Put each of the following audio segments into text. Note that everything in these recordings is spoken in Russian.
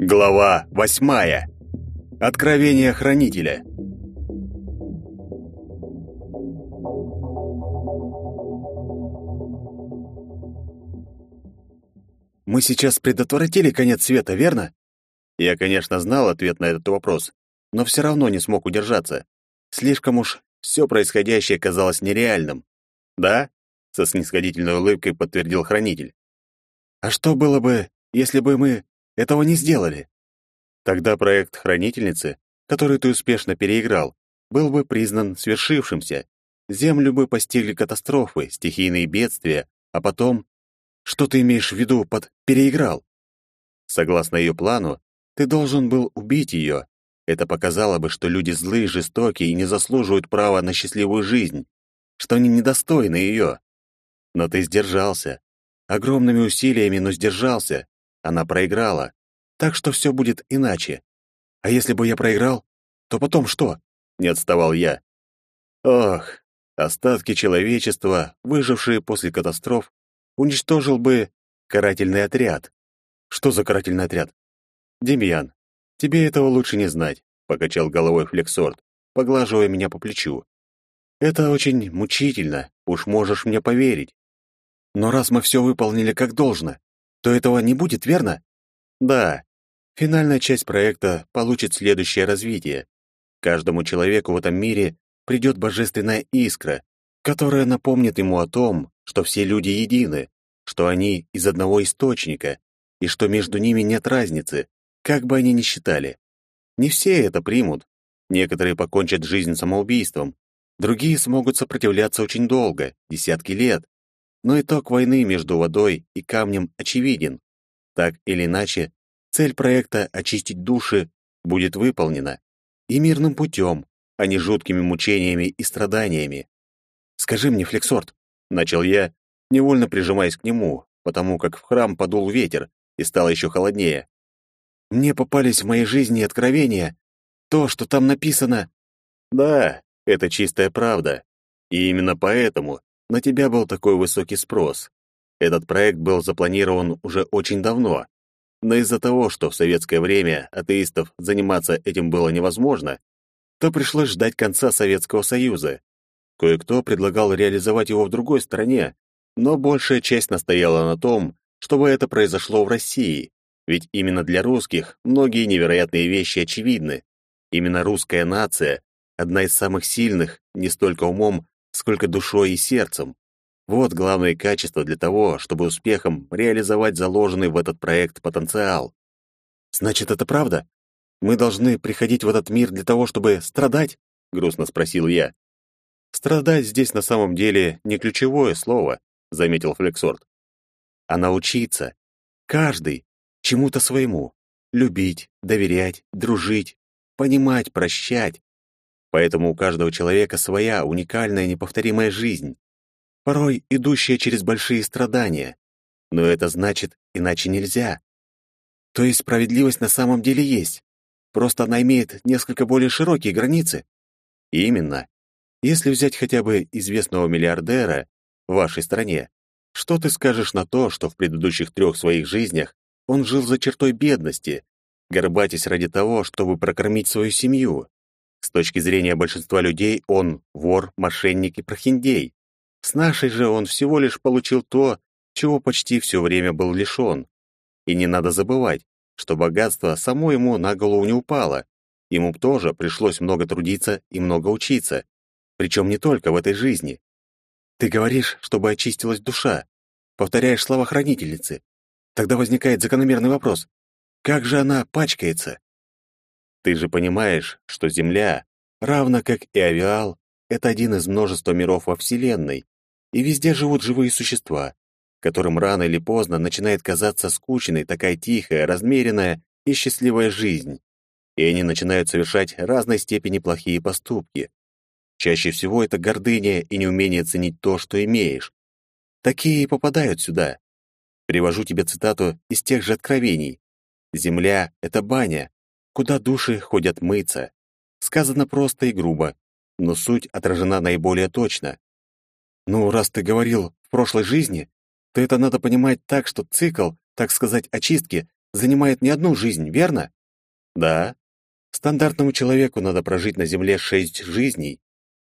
Глава восьмая. Откровение хранителя. Мы сейчас предотвратили конец света, верно? Я, конечно, знал ответ на этот вопрос, но все равно не смог удержаться. Слишком уж все происходящее казалось нереальным. Да? Со снисходительной улыбкой подтвердил хранитель. А что было бы, если бы мы этого не сделали? Тогда проект хранительницы, который ты успешно переиграл, был бы признан свершившимся. Землю бы постигли катастрофы, стихийные бедствия, а потом... Что ты имеешь в виду под «переиграл»? Согласно ее плану, ты должен был убить ее. Это показало бы, что люди злые, жестокие и не заслуживают права на счастливую жизнь, что они недостойны ее. Но ты сдержался. Огромными усилиями, но сдержался. Она проиграла. Так что все будет иначе. А если бы я проиграл, то потом что? Не отставал я. Ох, остатки человечества, выжившие после катастроф, уничтожил бы карательный отряд. Что за карательный отряд? Демьян, тебе этого лучше не знать, покачал головой Флексорт, поглаживая меня по плечу. Это очень мучительно, уж можешь мне поверить. Но раз мы все выполнили как должно, то этого не будет, верно? Да. Финальная часть проекта получит следующее развитие. Каждому человеку в этом мире придет божественная искра, которая напомнит ему о том, что все люди едины, что они из одного источника, и что между ними нет разницы, как бы они ни считали. Не все это примут. Некоторые покончат жизнь самоубийством, другие смогут сопротивляться очень долго, десятки лет, но итог войны между водой и камнем очевиден. Так или иначе, цель проекта очистить души будет выполнена и мирным путем, а не жуткими мучениями и страданиями. Скажи мне, Флексорт, начал я, невольно прижимаясь к нему, потому как в храм подул ветер и стало еще холоднее. Мне попались в моей жизни откровения, то, что там написано. Да, это чистая правда. И именно поэтому на тебя был такой высокий спрос. Этот проект был запланирован уже очень давно. Но из-за того, что в советское время атеистов заниматься этим было невозможно, то пришлось ждать конца Советского Союза. Кое-кто предлагал реализовать его в другой стране, но большая часть настояла на том, чтобы это произошло в России, ведь именно для русских многие невероятные вещи очевидны. Именно русская нация — одна из самых сильных не столько умом, сколько душой и сердцем. Вот главное качество для того, чтобы успехом реализовать заложенный в этот проект потенциал. Значит, это правда? Мы должны приходить в этот мир для того, чтобы страдать? грустно спросил я. Страдать здесь на самом деле не ключевое слово, заметил Флексорт. А научиться каждый чему-то своему, любить, доверять, дружить, понимать, прощать, Поэтому у каждого человека своя уникальная неповторимая жизнь, порой идущая через большие страдания. Но это значит, иначе нельзя. То есть справедливость на самом деле есть. Просто она имеет несколько более широкие границы. именно. Если взять хотя бы известного миллиардера в вашей стране, что ты скажешь на то, что в предыдущих трех своих жизнях он жил за чертой бедности, горбатясь ради того, чтобы прокормить свою семью, с точки зрения большинства людей он вор, мошенник и прохиндей. С нашей же он всего лишь получил то, чего почти все время был лишен. И не надо забывать, что богатство само ему на голову не упало. Ему тоже пришлось много трудиться и много учиться. Причем не только в этой жизни. Ты говоришь, чтобы очистилась душа. Повторяешь слова хранительницы. Тогда возникает закономерный вопрос. Как же она пачкается? Ты же понимаешь, что Земля, равно как и Авиал, это один из множества миров во Вселенной, и везде живут живые существа, которым рано или поздно начинает казаться скучной такая тихая, размеренная и счастливая жизнь, и они начинают совершать разной степени плохие поступки. Чаще всего это гордыня и неумение ценить то, что имеешь. Такие и попадают сюда. Привожу тебе цитату из тех же откровений. «Земля — это баня, куда души ходят мыться. Сказано просто и грубо, но суть отражена наиболее точно. Ну, раз ты говорил в прошлой жизни, то это надо понимать так, что цикл, так сказать, очистки занимает не одну жизнь, верно? Да. Стандартному человеку надо прожить на Земле шесть жизней.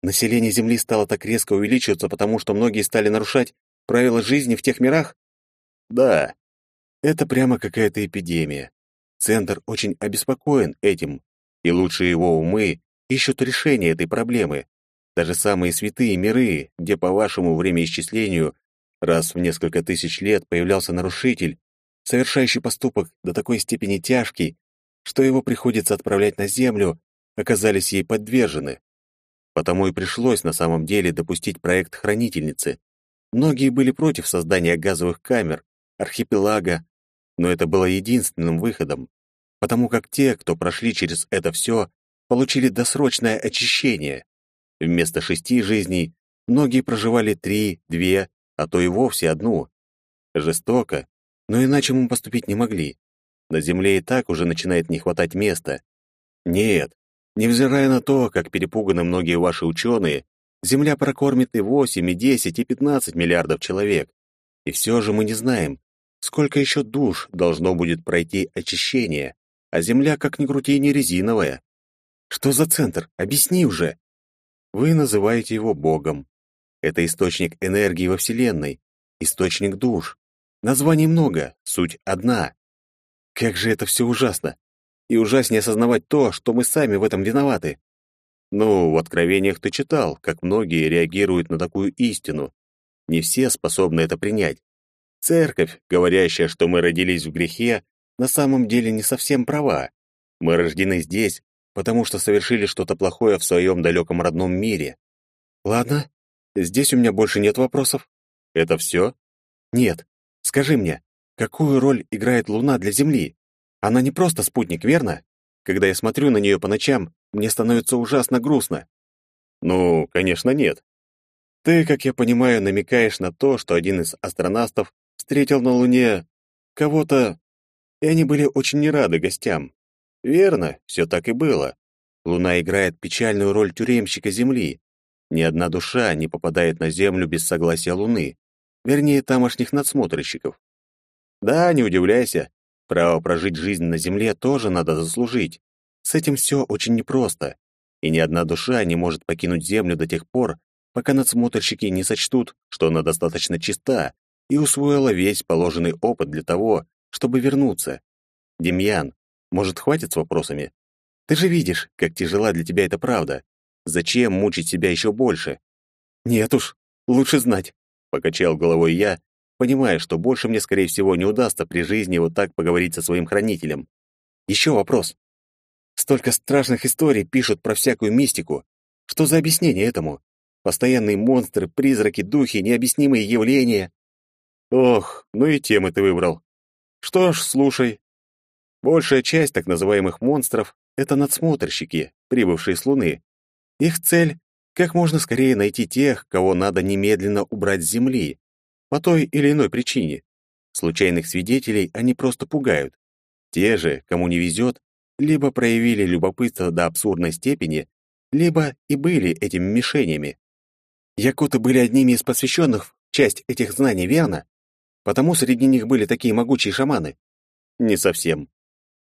Население Земли стало так резко увеличиваться, потому что многие стали нарушать правила жизни в тех мирах? Да. Это прямо какая-то эпидемия. Центр очень обеспокоен этим, и лучшие его умы ищут решение этой проблемы. Даже самые святые миры, где по вашему времяисчислению раз в несколько тысяч лет появлялся нарушитель, совершающий поступок до такой степени тяжкий, что его приходится отправлять на землю, оказались ей подвержены. Потому и пришлось на самом деле допустить проект хранительницы. Многие были против создания газовых камер, архипелага, но это было единственным выходом, потому как те, кто прошли через это все, получили досрочное очищение. Вместо шести жизней многие проживали три, две, а то и вовсе одну. Жестоко, но иначе мы поступить не могли. На Земле и так уже начинает не хватать места. Нет, невзирая на то, как перепуганы многие ваши ученые, Земля прокормит и 8, и 10, и 15 миллиардов человек. И все же мы не знаем, сколько еще душ должно будет пройти очищение, а Земля, как ни крути, не резиновая. Что за центр? Объясни уже. Вы называете его Богом. Это источник энергии во Вселенной, источник душ. Названий много, суть одна. Как же это все ужасно! И ужаснее осознавать то, что мы сами в этом виноваты. Ну, в откровениях ты читал, как многие реагируют на такую истину. Не все способны это принять. Церковь, говорящая, что мы родились в грехе, на самом деле не совсем права. Мы рождены здесь, потому что совершили что-то плохое в своем далеком родном мире. Ладно, здесь у меня больше нет вопросов. Это все? Нет. Скажи мне, какую роль играет Луна для Земли? Она не просто спутник, верно? Когда я смотрю на нее по ночам, мне становится ужасно грустно. Ну, конечно, нет. Ты, как я понимаю, намекаешь на то, что один из астронавтов встретил на Луне кого-то, и они были очень не рады гостям. Верно, все так и было. Луна играет печальную роль тюремщика Земли. Ни одна душа не попадает на Землю без согласия Луны, вернее, тамошних надсмотрщиков. Да, не удивляйся, право прожить жизнь на Земле тоже надо заслужить. С этим все очень непросто, и ни одна душа не может покинуть Землю до тех пор, пока надсмотрщики не сочтут, что она достаточно чиста и усвоила весь положенный опыт для того, чтобы вернуться. Демьян, может, хватит с вопросами? Ты же видишь, как тяжела для тебя эта правда. Зачем мучить себя еще больше? Нет уж, лучше знать, покачал головой я, понимая, что больше мне, скорее всего, не удастся при жизни вот так поговорить со своим хранителем. Еще вопрос. Столько страшных историй пишут про всякую мистику. Что за объяснение этому? Постоянные монстры, призраки, духи, необъяснимые явления. Ох, ну и темы ты выбрал. Что ж, слушай, Большая часть так называемых монстров — это надсмотрщики, прибывшие с Луны. Их цель — как можно скорее найти тех, кого надо немедленно убрать с Земли, по той или иной причине. Случайных свидетелей они просто пугают. Те же, кому не везет, либо проявили любопытство до абсурдной степени, либо и были этими мишенями. Якуты были одними из посвященных часть этих знаний, верно? Потому среди них были такие могучие шаманы. Не совсем.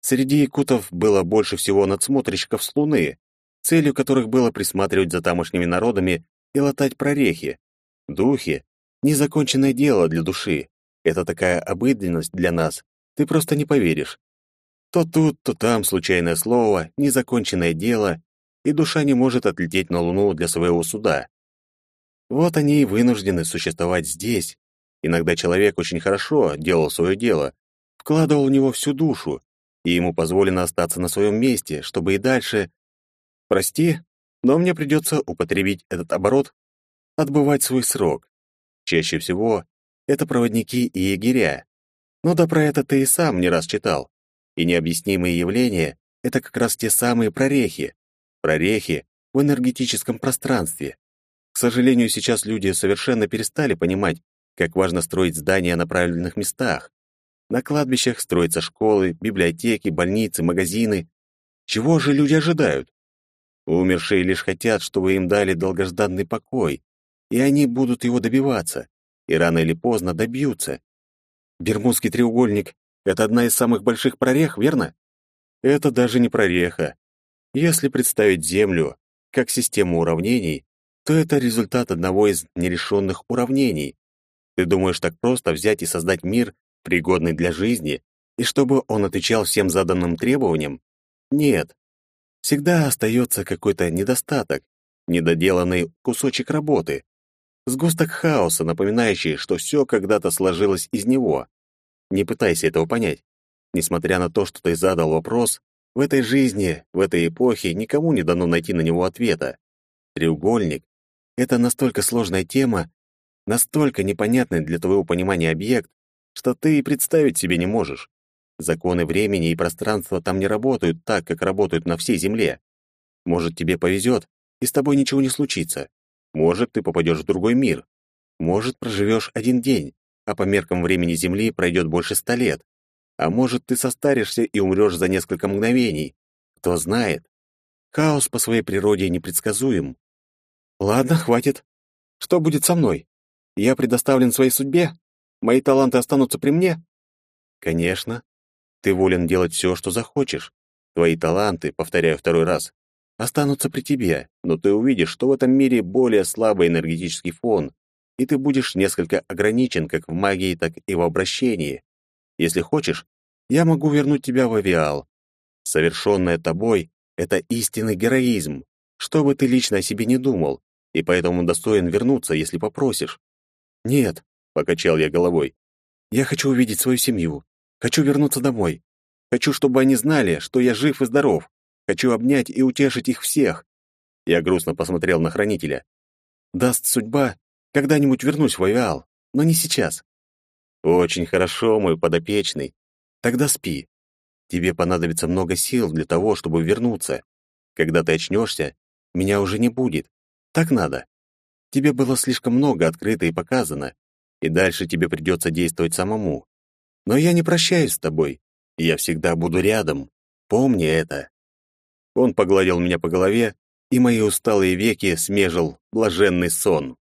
Среди якутов было больше всего надсмотрщиков с Луны, целью которых было присматривать за тамошними народами и латать прорехи. Духи — незаконченное дело для души. Это такая обыденность для нас, ты просто не поверишь. То тут, то там случайное слово, незаконченное дело, и душа не может отлететь на Луну для своего суда. Вот они и вынуждены существовать здесь. Иногда человек очень хорошо делал свое дело, вкладывал в него всю душу, и ему позволено остаться на своем месте, чтобы и дальше... Прости, но мне придется употребить этот оборот, отбывать свой срок. Чаще всего это проводники и егеря. Ну да про это ты и сам не раз читал. И необъяснимые явления — это как раз те самые прорехи. Прорехи в энергетическом пространстве. К сожалению, сейчас люди совершенно перестали понимать, как важно строить здания на правильных местах. На кладбищах строятся школы, библиотеки, больницы, магазины. Чего же люди ожидают? Умершие лишь хотят, чтобы им дали долгожданный покой, и они будут его добиваться, и рано или поздно добьются. Бермудский треугольник — это одна из самых больших прорех, верно? Это даже не прореха. Если представить Землю как систему уравнений, то это результат одного из нерешенных уравнений. Ты думаешь так просто взять и создать мир, пригодный для жизни, и чтобы он отвечал всем заданным требованиям? Нет. Всегда остается какой-то недостаток, недоделанный кусочек работы. Сгусток хаоса, напоминающий, что все когда-то сложилось из него. Не пытайся этого понять. Несмотря на то, что ты задал вопрос, в этой жизни, в этой эпохе никому не дано найти на него ответа. Треугольник — это настолько сложная тема, настолько непонятный для твоего понимания объект, что ты и представить себе не можешь. Законы времени и пространства там не работают так, как работают на всей Земле. Может, тебе повезет, и с тобой ничего не случится. Может, ты попадешь в другой мир. Может, проживешь один день, а по меркам времени Земли пройдет больше ста лет. А может, ты состаришься и умрешь за несколько мгновений. Кто знает. Хаос по своей природе непредсказуем. Ладно, хватит. Что будет со мной? Я предоставлен своей судьбе? Мои таланты останутся при мне? Конечно. Ты волен делать все, что захочешь. Твои таланты, повторяю второй раз, останутся при тебе, но ты увидишь, что в этом мире более слабый энергетический фон, и ты будешь несколько ограничен как в магии, так и в обращении. Если хочешь, я могу вернуть тебя в авиал. Совершенное тобой — это истинный героизм, что бы ты лично о себе не думал, и поэтому достоин вернуться, если попросишь. Нет, — покачал я головой, — я хочу увидеть свою семью, хочу вернуться домой, хочу, чтобы они знали, что я жив и здоров, Хочу обнять и утешить их всех. Я грустно посмотрел на хранителя. Даст судьба, когда-нибудь вернусь в Авиал, но не сейчас. Очень хорошо, мой подопечный. Тогда спи. Тебе понадобится много сил для того, чтобы вернуться. Когда ты очнешься, меня уже не будет. Так надо. Тебе было слишком много открыто и показано, и дальше тебе придется действовать самому. Но я не прощаюсь с тобой. Я всегда буду рядом. Помни это. Он погладил меня по голове, и мои усталые веки смежил блаженный сон.